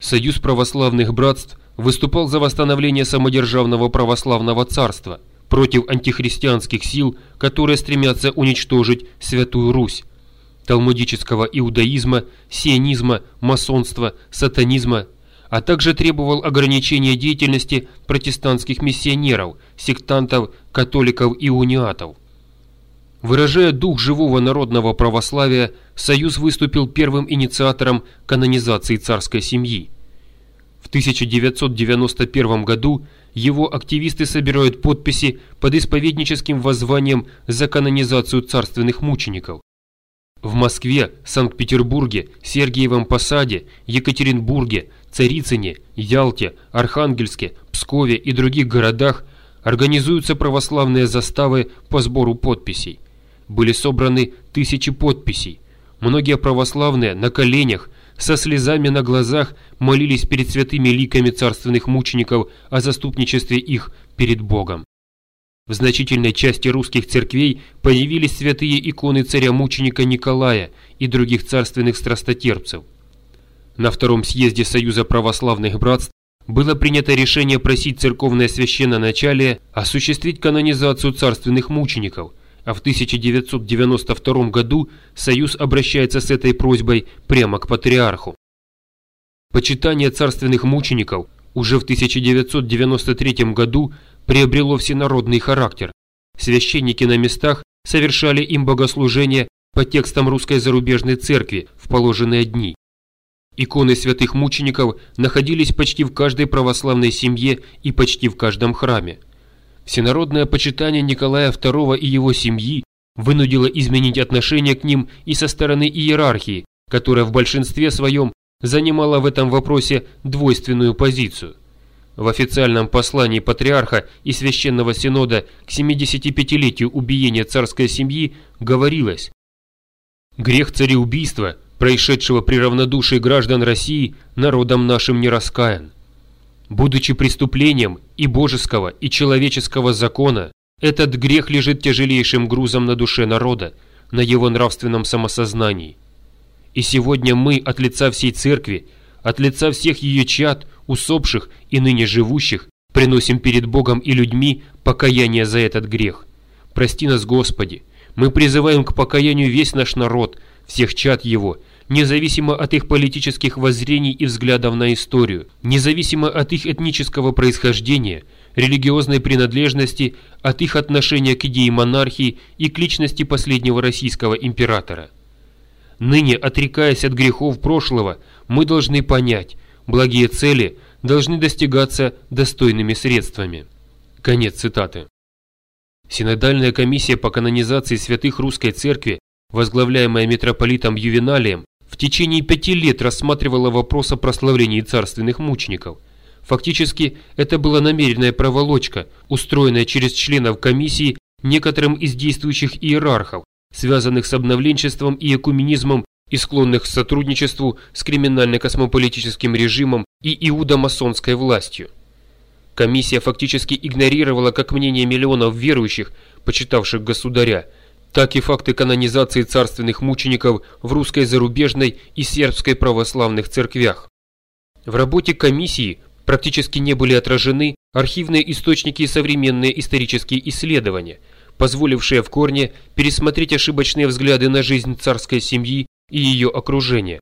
Союз православных братств выступал за восстановление самодержавного православного царства против антихристианских сил, которые стремятся уничтожить Святую Русь, талмудического иудаизма, сионизма, масонства, сатанизма, а также требовал ограничения деятельности протестантских миссионеров, сектантов, католиков и униатов. Выражая дух живого народного православия, Союз выступил первым инициатором канонизации царской семьи. В 1991 году его активисты собирают подписи под исповедническим воззванием за канонизацию царственных мучеников. В Москве, Санкт-Петербурге, Сергиевом Посаде, Екатеринбурге, Царицыне, Ялте, Архангельске, Пскове и других городах организуются православные заставы по сбору подписей. Были собраны тысячи подписей. Многие православные на коленях, со слезами на глазах молились перед святыми ликами царственных мучеников о заступничестве их перед Богом. В значительной части русских церквей появились святые иконы царя-мученика Николая и других царственных страстотерпцев. На втором съезде Союза православных братств было принято решение просить церковное священноначалие осуществить канонизацию царственных мучеников, а в 1992 году Союз обращается с этой просьбой прямо к патриарху. Почитание царственных мучеников уже в 1993 году приобрело всенародный характер. Священники на местах совершали им богослужения по текстам русской зарубежной церкви в положенные дни. Иконы святых мучеников находились почти в каждой православной семье и почти в каждом храме. Всенародное почитание Николая II и его семьи вынудило изменить отношение к ним и со стороны иерархии, которая в большинстве своем занимала в этом вопросе двойственную позицию. В официальном послании патриарха и священного синода к 75-летию убиения царской семьи говорилось «Грех цареубийства, происшедшего при равнодушии граждан России, народом нашим не раскаян. Будучи преступлением и божеского, и человеческого закона, этот грех лежит тяжелейшим грузом на душе народа, на его нравственном самосознании. И сегодня мы от лица всей церкви, от лица всех ее чад, усопших и ныне живущих, приносим перед Богом и людьми покаяние за этот грех. Прости нас, Господи. Мы призываем к покаянию весь наш народ, всех чад его, независимо от их политических воззрений и взглядов на историю, независимо от их этнического происхождения, религиозной принадлежности, от их отношения к идее монархии и к личности последнего российского императора. Ныне, отрекаясь от грехов прошлого, мы должны понять, Благие цели должны достигаться достойными средствами. Конец цитаты. Синодальная комиссия по канонизации святых Русской Церкви, возглавляемая митрополитом Ювеналием, течение пяти лет рассматривала вопрос о прославлении царственных мучеников. Фактически, это была намеренная проволочка, устроенная через членов комиссии некоторым из действующих иерархов, связанных с обновленчеством и экуменизмом и склонных к сотрудничеству с криминально-космополитическим режимом и иудомасонской властью. Комиссия фактически игнорировала как мнение миллионов верующих, почитавших государя, так и факты канонизации царственных мучеников в русской зарубежной и сербской православных церквях. В работе комиссии практически не были отражены архивные источники и современные исторические исследования, позволившие в корне пересмотреть ошибочные взгляды на жизнь царской семьи и ее окружения.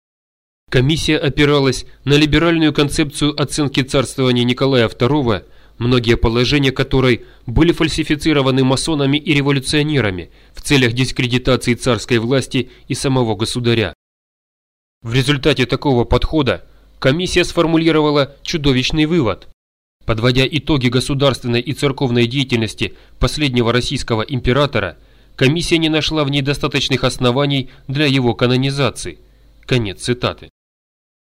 Комиссия опиралась на либеральную концепцию оценки царствования Николая II, многие положения которой были фальсифицированы масонами и революционерами в целях дискредитации царской власти и самого государя. В результате такого подхода комиссия сформулировала чудовищный вывод. Подводя итоги государственной и церковной деятельности последнего российского императора – комиссия не нашла в ней достаточных оснований для его канонизации. Конец цитаты.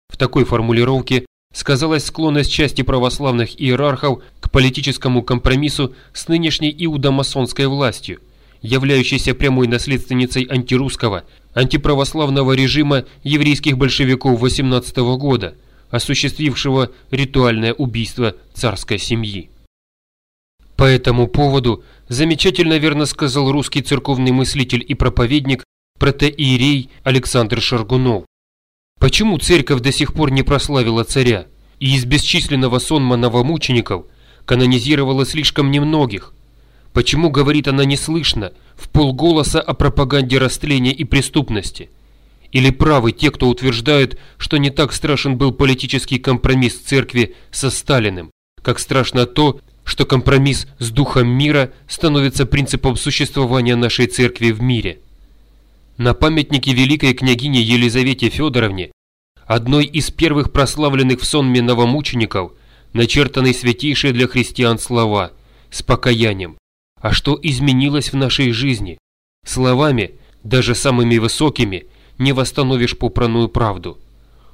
В такой формулировке сказалась склонность части православных иерархов политическому компромиссу с нынешней иудомасонской властью, являющейся прямой наследственницей антирусского, антиправославного режима еврейских большевиков 18 года, осуществившего ритуальное убийство царской семьи. По этому поводу замечательно верно сказал русский церковный мыслитель и проповедник протеерей Александр Шаргунов. Почему церковь до сих пор не прославила царя, и из бесчисленного сонма новомучеников канонизировала слишком немногих? Почему говорит она неслышно, в полголоса о пропаганде растления и преступности? Или правы те, кто утверждают, что не так страшен был политический компромисс церкви со Сталиным, как страшно то, что компромисс с духом мира становится принципом существования нашей церкви в мире? На памятнике великой княгине Елизавете Федоровне, одной из первых прославленных в сонме новомучеников, начертаны святейшие для христиан слова с покаянием. А что изменилось в нашей жизни? Словами, даже самыми высокими, не восстановишь попраную правду.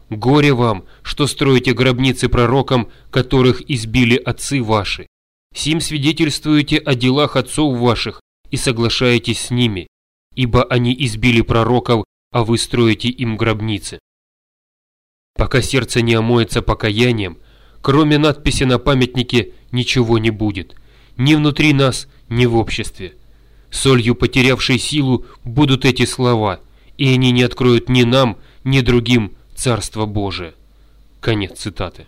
Горе вам, что строите гробницы пророкам, которых избили отцы ваши. Сим свидетельствуете о делах отцов ваших и соглашаетесь с ними, ибо они избили пророков, а вы строите им гробницы. Пока сердце не омоется покаянием, кроме надписи на памятнике ничего не будет, ни внутри нас, ни в обществе. Солью, потерявшей силу, будут эти слова, и они не откроют ни нам, ни другим Царство Божие. Конец цитаты.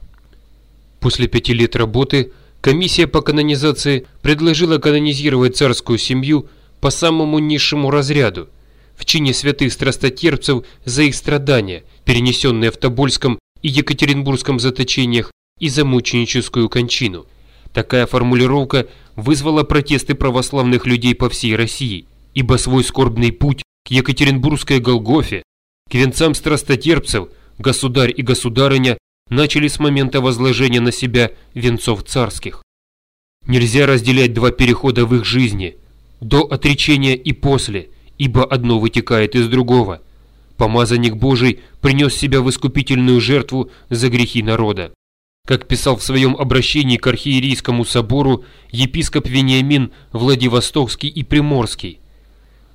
После пяти лет работы комиссия по канонизации предложила канонизировать царскую семью по самому низшему разряду, в чине святых страстотерпцев за их страдания, перенесенные в Тобольском и Екатеринбургском заточениях и за мученическую кончину. Такая формулировка вызвала протесты православных людей по всей России, ибо свой скорбный путь к Екатеринбургской Голгофе, к венцам страстотерпцев, государь и государыня начали с момента возложения на себя венцов царских. Нельзя разделять два перехода в их жизни, до отречения и после, ибо одно вытекает из другого. Помазанник Божий принес себя в искупительную жертву за грехи народа. Как писал в своем обращении к архиерейскому собору епископ Вениамин Владивостокский и Приморский.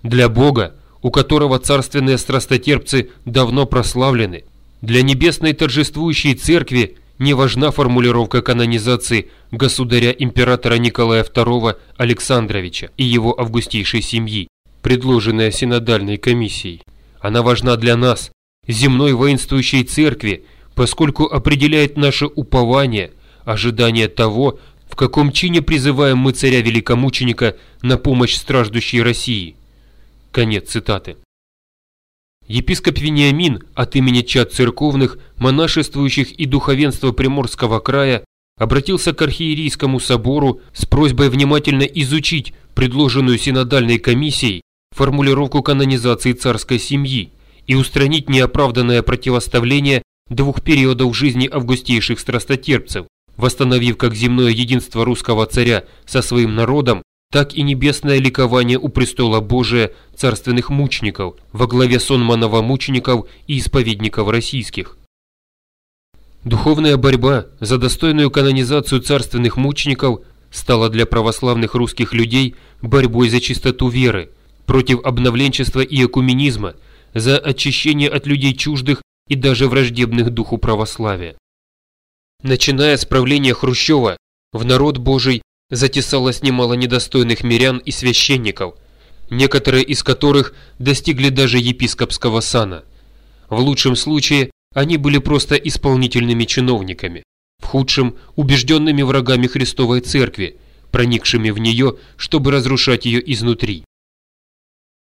Для Бога, у которого царственные страстотерпцы давно прославлены, для небесной торжествующей церкви не важна формулировка канонизации государя-императора Николая II Александровича и его августейшей семьи, предложенная синодальной комиссией. Она важна для нас, земной воинствующей церкви, поскольку определяет наше упование, ожидание того, в каком чине призываем мы царя великомученика на помощь страждущей России. Конец цитаты. Епископ Вениамин от имени чад церковных, монашествующих и духовенства Приморского края обратился к архиерейскому собору с просьбой внимательно изучить предложенную синодальной комиссией формулировку канонизации царской семьи и устранить неоправданное противоставление двух периодов жизни августейших страстотерпцев, восстановив как земное единство русского царя со своим народом, так и небесное ликование у престола Божия царственных мучеников во главе сонманова мучеников и исповедников российских. Духовная борьба за достойную канонизацию царственных мучеников стала для православных русских людей борьбой за чистоту веры, против обновленчества и экуменизма, за очищение от людей чуждых и даже враждебных духу православия. Начиная с правления Хрущева, в народ Божий затесалось немало недостойных мирян и священников, некоторые из которых достигли даже епископского сана. В лучшем случае они были просто исполнительными чиновниками, в худшем – убежденными врагами Христовой Церкви, проникшими в нее, чтобы разрушать ее изнутри.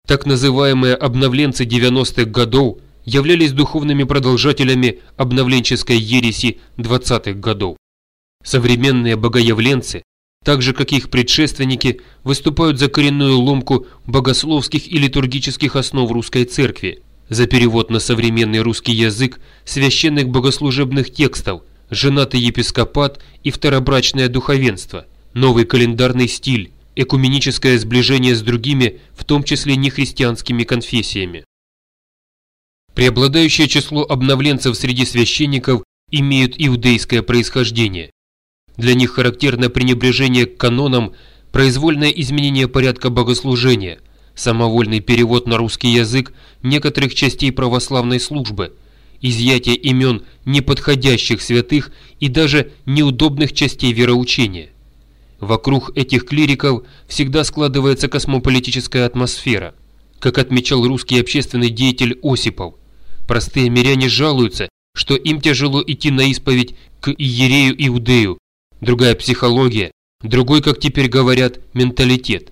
Так называемые обновленцы 90-х годов являлись духовными продолжателями обновленческой ереси 20-х годов. Современные богоявленцы, так же как их предшественники, выступают за коренную ломку богословских и литургических основ русской церкви, за перевод на современный русский язык священных богослужебных текстов, женатый епископат и второбрачное духовенство, новый календарный стиль, экуменическое сближение с другими, в том числе нехристианскими конфессиями. Преобладающее число обновленцев среди священников имеют иудейское происхождение. Для них характерно пренебрежение к канонам, произвольное изменение порядка богослужения, самовольный перевод на русский язык некоторых частей православной службы, изъятие имен неподходящих святых и даже неудобных частей вероучения. Вокруг этих клириков всегда складывается космополитическая атмосфера. Как отмечал русский общественный деятель Осипов – Простые миряне жалуются, что им тяжело идти на исповедь к иерею Иудею. Другая психология, другой, как теперь говорят, менталитет.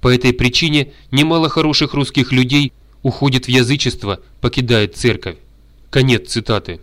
По этой причине немало хороших русских людей уходит в язычество, покидает церковь. Конец цитаты.